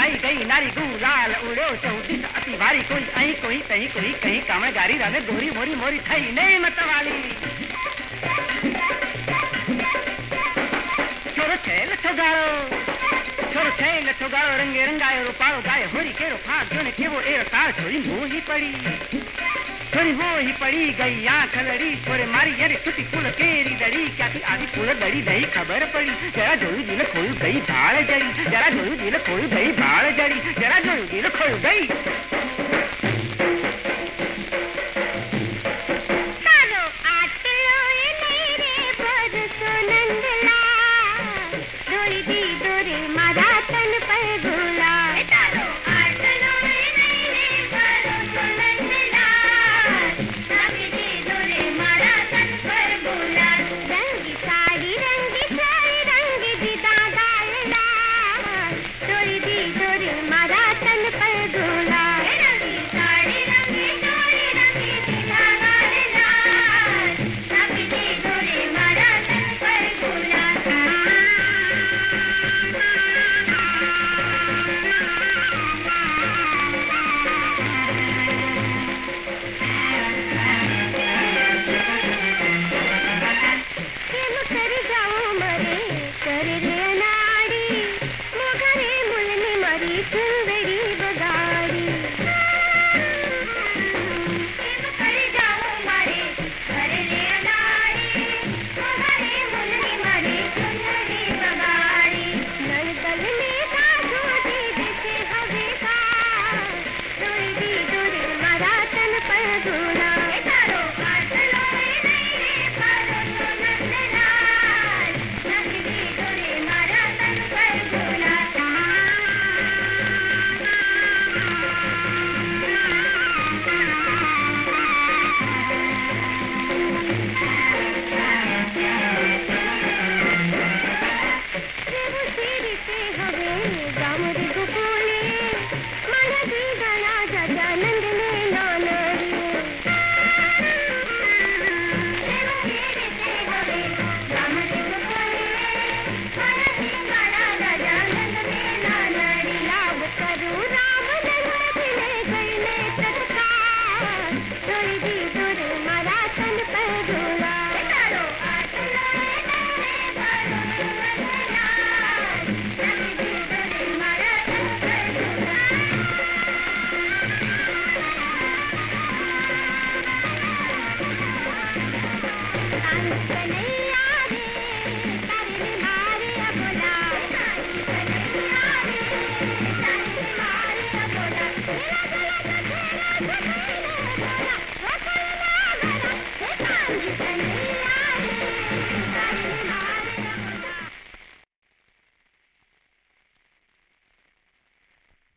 गई नारी गुलाल उड़ो चौतीस अति भारी कोई अही कोई कहीं कोई कहीं कामण गारी राधे गोरी मोरी मोरी थई नहीं मत वाली छोरो छे लठो गाड़ो, छोरो छे लठो गाड़ो, रंगे रंगायो रूपाड़ो गाय होरी केरो फाग, जोने केवो एरो तार छोरी मोही पड़ी। वो ही पड़ी गई आँख लड़ी, छोरे मारी दड़ी क्या थी आधी खबर पड़ी। जरा जोड़ी दिल खोल गई भाड़ जड़ी, जरा जोड़ी दिल खोल गई भाड़ जड़ी, जरा जोयू दिल खोल गई। લાભ